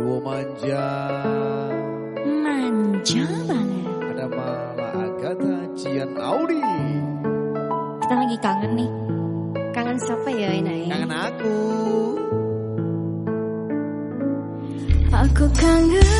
duo manja. Manja banget. Ada malah Agatha Cian Audi. Kita lagi kangen nih. Kangen siapa ya ini ya? kangen aku. Aku kangen